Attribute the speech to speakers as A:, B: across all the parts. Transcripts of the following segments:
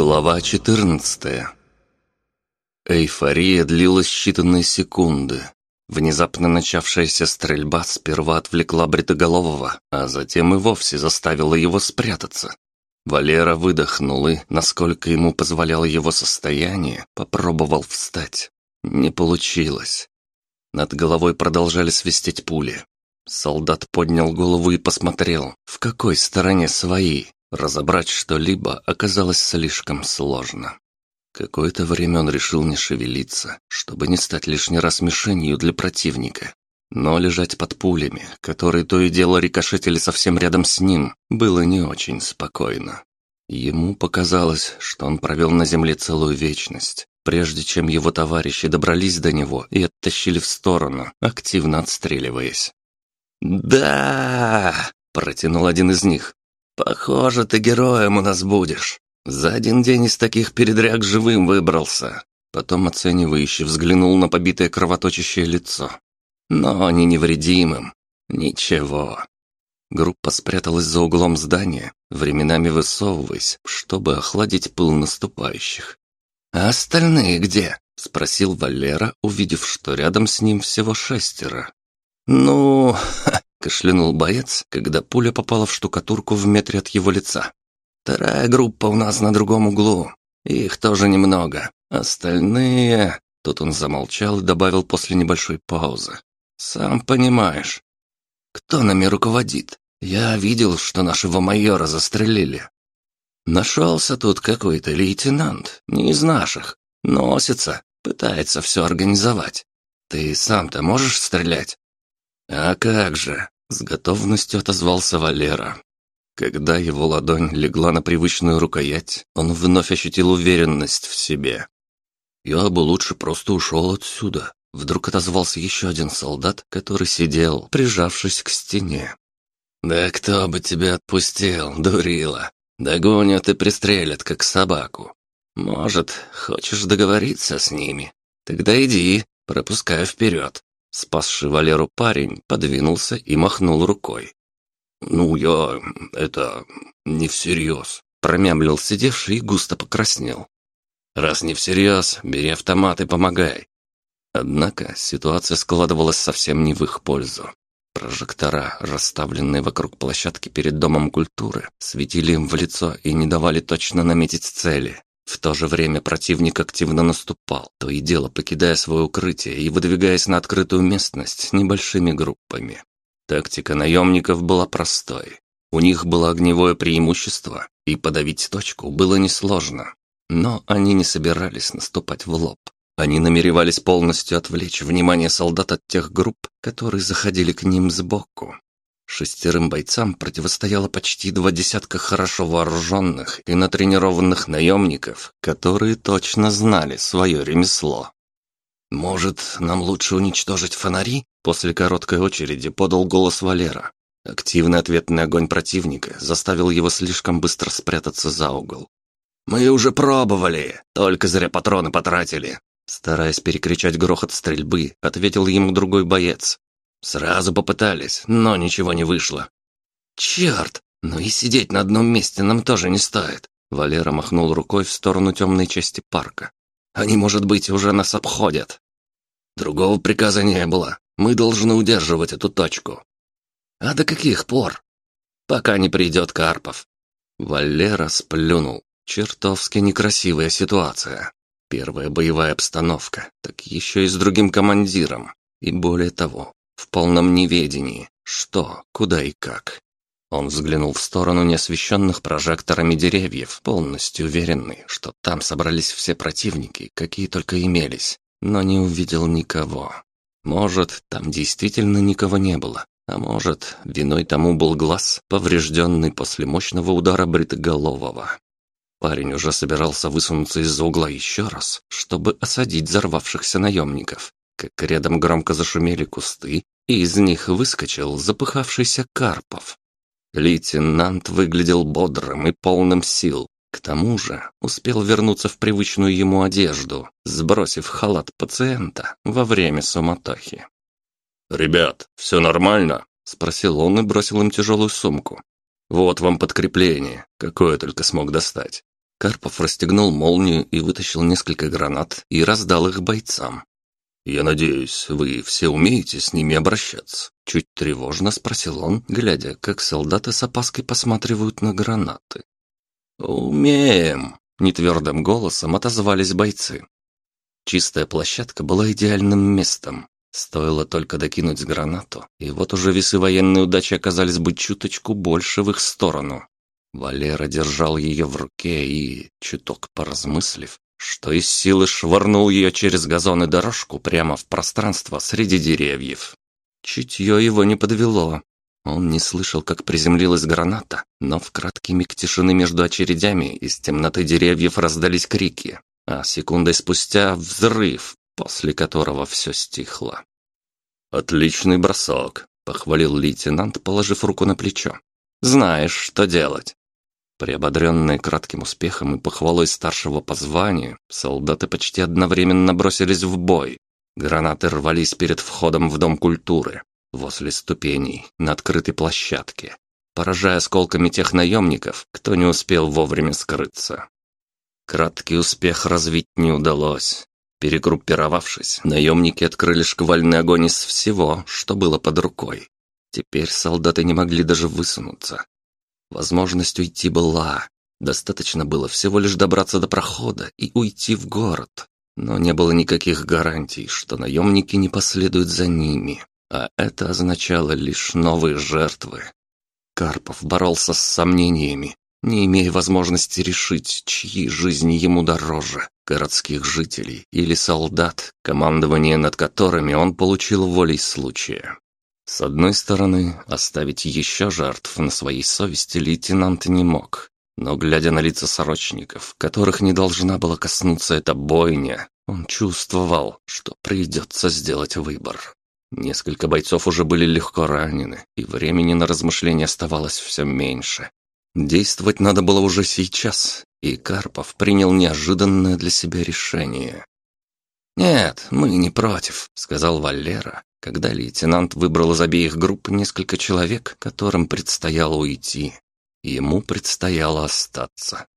A: Глава 14 Эйфория длилась считанные секунды. Внезапно начавшаяся стрельба сперва отвлекла Бритоголового, а затем и вовсе заставила его спрятаться. Валера выдохнул и, насколько ему позволяло его состояние, попробовал встать. Не получилось. Над головой продолжали свистеть пули. Солдат поднял голову и посмотрел, в какой стороне свои. Разобрать что-либо оказалось слишком сложно. Какое-то время он решил не шевелиться, чтобы не стать лишний раз мишенью для противника. Но лежать под пулями, которые то и дело рикошетили совсем рядом с ним, было не очень спокойно. Ему показалось, что он провел на земле целую вечность, прежде чем его товарищи добрались до него и оттащили в сторону, активно отстреливаясь. «Да!» – протянул один из них. «Похоже, ты героем у нас будешь. За один день из таких передряг живым выбрался». Потом оценивающе взглянул на побитое кровоточащее лицо. «Но не невредимым. Ничего». Группа спряталась за углом здания, временами высовываясь, чтобы охладить пыл наступающих. «А остальные где?» — спросил Валера, увидев, что рядом с ним всего шестеро. «Ну...» Кашлянул боец, когда пуля попала в штукатурку в метре от его лица. «Вторая группа у нас на другом углу. Их тоже немного. Остальные...» Тут он замолчал и добавил после небольшой паузы. «Сам понимаешь. Кто нами руководит? Я видел, что нашего майора застрелили. Нашелся тут какой-то лейтенант, не из наших. Носится, пытается все организовать. Ты сам-то можешь стрелять?» «А как же!» — с готовностью отозвался Валера. Когда его ладонь легла на привычную рукоять, он вновь ощутил уверенность в себе. «Я бы лучше просто ушел отсюда», — вдруг отозвался еще один солдат, который сидел, прижавшись к стене. «Да кто бы тебя отпустил, дурила? Догонят и пристрелят, как собаку. Может, хочешь договориться с ними? Тогда иди, пропускай вперед. Спасший Валеру парень подвинулся и махнул рукой. «Ну, я... это... не всерьез», — промямлил сидевший и густо покраснел. «Раз не всерьез, бери автомат и помогай». Однако ситуация складывалась совсем не в их пользу. Прожектора, расставленные вокруг площадки перед Домом культуры, светили им в лицо и не давали точно наметить цели. В то же время противник активно наступал, то и дело покидая свое укрытие и выдвигаясь на открытую местность небольшими группами. Тактика наемников была простой. У них было огневое преимущество, и подавить точку было несложно. Но они не собирались наступать в лоб. Они намеревались полностью отвлечь внимание солдат от тех групп, которые заходили к ним сбоку. Шестерым бойцам противостояло почти два десятка хорошо вооруженных и натренированных наемников, которые точно знали свое ремесло. «Может, нам лучше уничтожить фонари?» После короткой очереди подал голос Валера. Активный ответный огонь противника заставил его слишком быстро спрятаться за угол. «Мы уже пробовали, только зря патроны потратили!» Стараясь перекричать грохот стрельбы, ответил ему другой боец. Сразу попытались, но ничего не вышло. Черт! Ну и сидеть на одном месте нам тоже не стоит. Валера махнул рукой в сторону темной части парка. Они, может быть, уже нас обходят. Другого приказа не было. Мы должны удерживать эту точку. А до каких пор? Пока не придет Карпов. Валера сплюнул. Чертовски некрасивая ситуация. Первая боевая обстановка, так еще и с другим командиром. И более того, в полном неведении, что, куда и как. Он взглянул в сторону неосвещенных прожекторами деревьев, полностью уверенный, что там собрались все противники, какие только имелись, но не увидел никого. Может, там действительно никого не было, а может, виной тому был глаз, поврежденный после мощного удара бритоголового. Парень уже собирался высунуться из-за угла еще раз, чтобы осадить взорвавшихся наемников, как рядом громко зашумели кусты, и из них выскочил запыхавшийся Карпов. Лейтенант выглядел бодрым и полным сил. К тому же успел вернуться в привычную ему одежду, сбросив халат пациента во время суматохи. «Ребят, все нормально?» – спросил он и бросил им тяжелую сумку. «Вот вам подкрепление, какое только смог достать. Карпов расстегнул молнию и вытащил несколько гранат и раздал их бойцам. «Я надеюсь, вы все умеете с ними обращаться?» Чуть тревожно спросил он, глядя, как солдаты с опаской посматривают на гранаты. «Умеем!» — нетвердым голосом отозвались бойцы. Чистая площадка была идеальным местом. Стоило только докинуть гранату, и вот уже весы военной удачи оказались бы чуточку больше в их сторону. Валера держал ее в руке и, чуток поразмыслив, что из силы швырнул ее через газон и дорожку прямо в пространство среди деревьев. Чутье его не подвело. Он не слышал, как приземлилась граната, но в краткий миг тишины между очередями из темноты деревьев раздались крики, а секундой спустя взрыв, после которого все стихло. «Отличный бросок», — похвалил лейтенант, положив руку на плечо. «Знаешь, что делать». Приободренные кратким успехом и похвалой старшего по званию, солдаты почти одновременно бросились в бой. Гранаты рвались перед входом в Дом культуры, возле ступеней, на открытой площадке, поражая осколками тех наемников, кто не успел вовремя скрыться. Краткий успех развить не удалось. Перегруппировавшись, наемники открыли шквальный огонь из всего, что было под рукой. Теперь солдаты не могли даже высунуться, Возможность уйти была. Достаточно было всего лишь добраться до прохода и уйти в город. Но не было никаких гарантий, что наемники не последуют за ними. А это означало лишь новые жертвы. Карпов боролся с сомнениями, не имея возможности решить, чьи жизни ему дороже – городских жителей или солдат, командование над которыми он получил волей случая. С одной стороны, оставить еще жертв на своей совести лейтенант не мог. Но глядя на лица сорочников, которых не должна была коснуться эта бойня, он чувствовал, что придется сделать выбор. Несколько бойцов уже были легко ранены, и времени на размышления оставалось все меньше. Действовать надо было уже сейчас, и Карпов принял неожиданное для себя решение. «Нет, мы не против», — сказал Валера, когда лейтенант выбрал из обеих групп несколько человек, которым предстояло уйти. Ему предстояло остаться.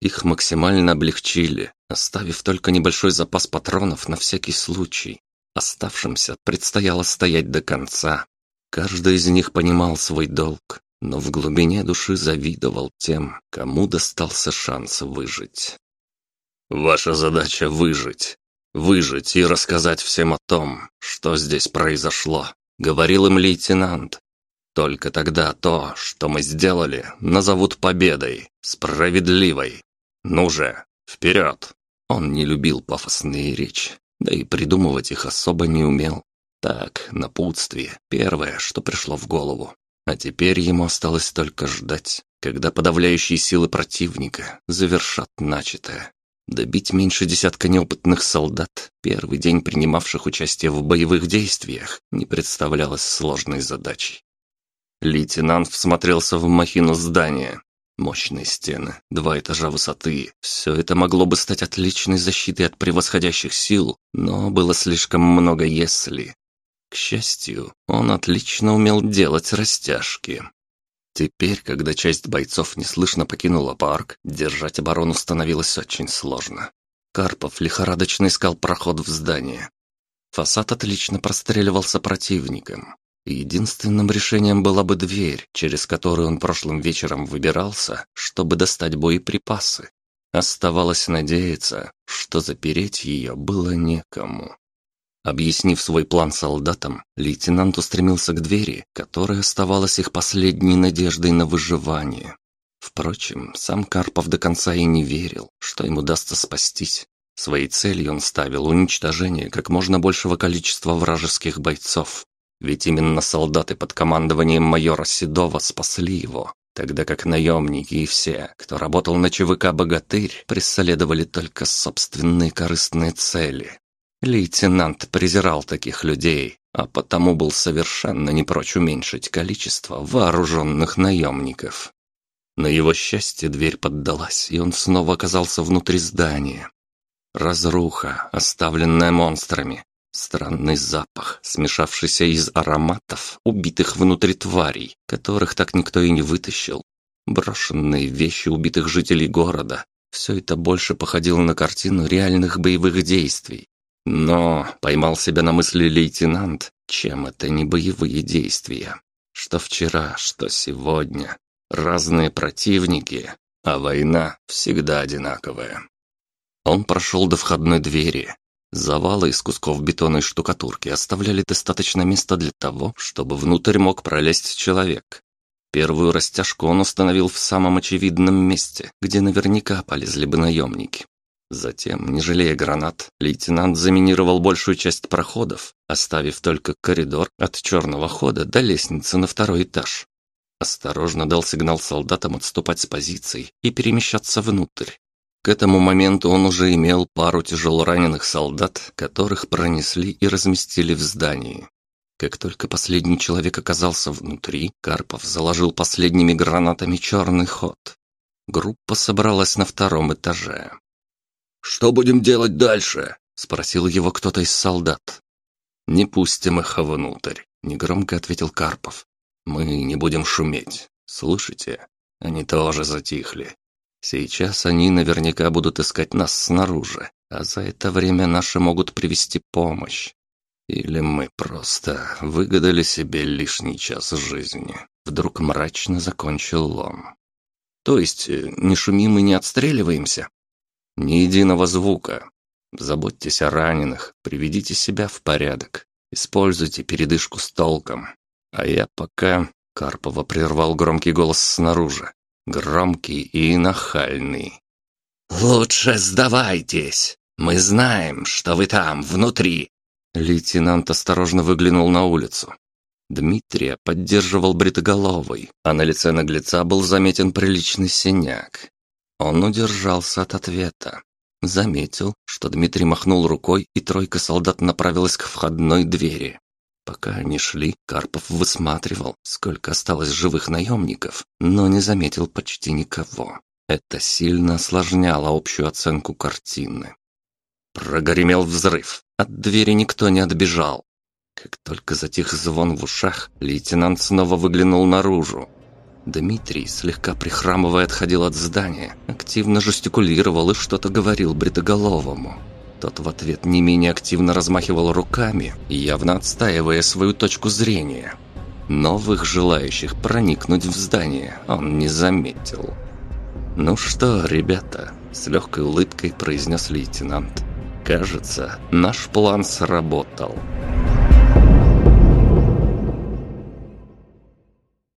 A: Их максимально облегчили, оставив только небольшой запас патронов на всякий случай. Оставшимся предстояло стоять до конца. Каждый из них понимал свой долг, но в глубине души завидовал тем, кому достался шанс выжить. «Ваша задача — выжить», Выжить и рассказать всем о том, что здесь произошло, говорил им лейтенант. Только тогда то, что мы сделали, назовут победой, справедливой. Ну же, вперед! Он не любил пафосные речи, да и придумывать их особо не умел. Так, напутствие, первое, что пришло в голову. А теперь ему осталось только ждать, когда подавляющие силы противника завершат начатое. Добить меньше десятка неопытных солдат, первый день принимавших участие в боевых действиях, не представлялось сложной задачей. Лейтенант всмотрелся в махину здания. Мощные стены, два этажа высоты. Все это могло бы стать отличной защитой от превосходящих сил, но было слишком много «если». К счастью, он отлично умел делать растяжки. Теперь, когда часть бойцов неслышно покинула парк, держать оборону становилось очень сложно. Карпов лихорадочно искал проход в здание. Фасад отлично простреливался противником. Единственным решением была бы дверь, через которую он прошлым вечером выбирался, чтобы достать боеприпасы. Оставалось надеяться, что запереть ее было некому. Объяснив свой план солдатам, лейтенант устремился к двери, которая оставалась их последней надеждой на выживание. Впрочем, сам Карпов до конца и не верил, что ему удастся спастись. Своей целью он ставил уничтожение как можно большего количества вражеских бойцов. Ведь именно солдаты под командованием майора Седова спасли его, тогда как наемники и все, кто работал на ЧВК «Богатырь», преследовали только собственные корыстные цели. Лейтенант презирал таких людей, а потому был совершенно не прочь уменьшить количество вооруженных наемников. На его счастье дверь поддалась, и он снова оказался внутри здания. Разруха, оставленная монстрами, странный запах, смешавшийся из ароматов, убитых внутри тварей, которых так никто и не вытащил, брошенные вещи убитых жителей города, Все это больше походило на картину реальных боевых действий. Но поймал себя на мысли лейтенант, чем это не боевые действия. Что вчера, что сегодня. Разные противники, а война всегда одинаковая. Он прошел до входной двери. Завалы из кусков бетона и штукатурки оставляли достаточно места для того, чтобы внутрь мог пролезть человек. Первую растяжку он установил в самом очевидном месте, где наверняка полезли бы наемники. Затем, не жалея гранат, лейтенант заминировал большую часть проходов, оставив только коридор от черного хода до лестницы на второй этаж. Осторожно дал сигнал солдатам отступать с позиций и перемещаться внутрь. К этому моменту он уже имел пару тяжелораненых солдат, которых пронесли и разместили в здании. Как только последний человек оказался внутри, Карпов заложил последними гранатами черный ход. Группа собралась на втором этаже. «Что будем делать дальше?» — спросил его кто-то из солдат. «Не пустим их внутрь», — негромко ответил Карпов. «Мы не будем шуметь. Слышите? Они тоже затихли. Сейчас они наверняка будут искать нас снаружи, а за это время наши могут привести помощь. Или мы просто выгадали себе лишний час жизни. Вдруг мрачно закончил он. То есть э, не шумим и не отстреливаемся? Ни единого звука. Заботьтесь о раненых, приведите себя в порядок. Используйте передышку с толком. А я пока... Карпова прервал громкий голос снаружи. Громкий и нахальный. «Лучше сдавайтесь. Мы знаем, что вы там, внутри. Лейтенант осторожно выглянул на улицу. Дмитрия поддерживал бритоголовый, а на лице наглеца был заметен приличный синяк. Он удержался от ответа. Заметил, что Дмитрий махнул рукой, и тройка солдат направилась к входной двери. Пока они шли, Карпов высматривал, сколько осталось живых наемников, но не заметил почти никого. Это сильно осложняло общую оценку картины. Прогремел взрыв. От двери никто не отбежал. Как только затих звон в ушах, лейтенант снова выглянул наружу. Дмитрий, слегка прихрамывая, отходил от здания, активно жестикулировал и что-то говорил бритоголовому. Тот в ответ не менее активно размахивал руками, явно отстаивая свою точку зрения. Новых желающих проникнуть в здание он не заметил. «Ну что, ребята?» – с легкой улыбкой произнес лейтенант. Кажется, наш план сработал.